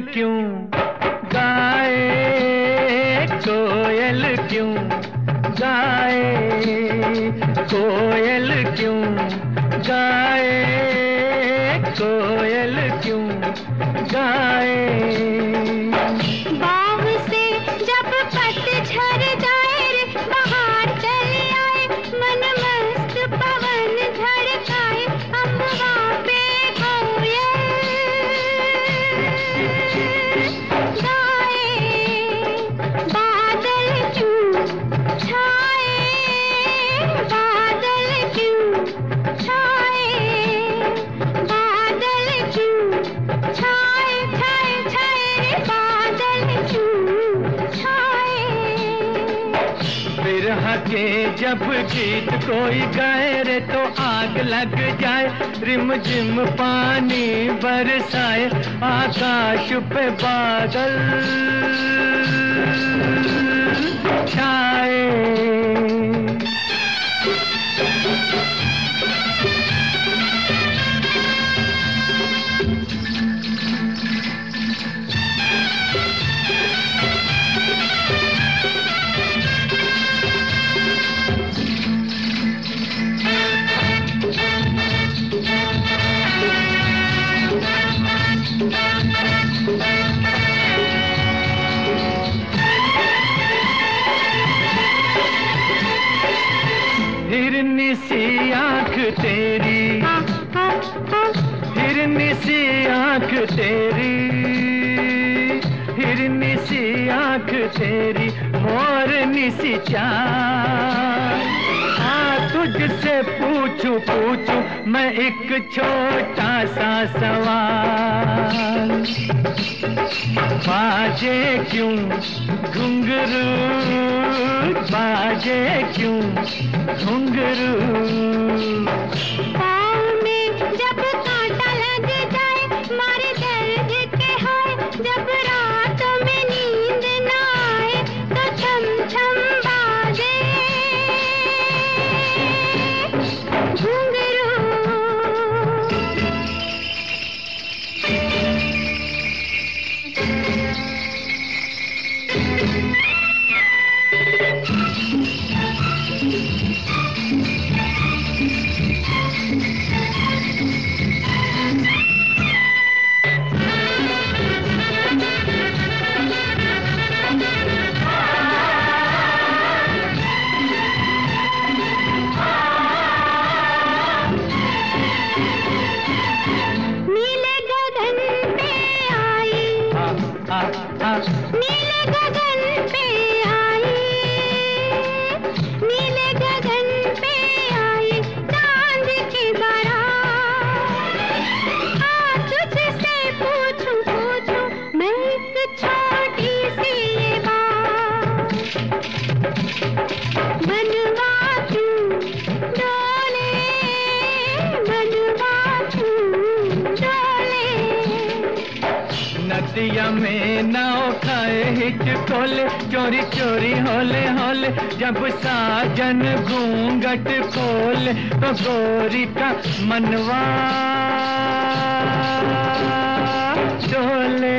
क्यों? गाए कोयल क्यों? गाए कोयल क्यों? गाए कोयल क्यों? गाए जब गीत कोई गाए रे तो आग लग जाए। रिम जिम पानी बरसाए, आकाश पे बादल छाए। हिरनी सी आँख तेरी। हिरनी सी आँख तेरी। हिरनी सी आँख तेरी, मोरनी सी चाल। हाँ तुझसे पूछूँ पूछूँ, मैं एक छोटा सा सवाल। बाजे क्यों? घुंघरू बाजे क्यों? घुंघरू। नदिया में नाव खाए हिचकोले चोरी चोरी होले होले, जब साजन घूंघट खोल तो गोरी का मनवा डोले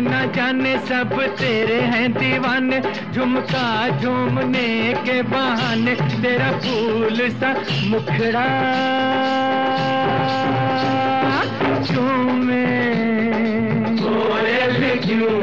जाने सब तेरे हैं दीवाने, झुमका झूमने के बहाने, तेरा फूल सा मुखड़ा। झूमे क्यों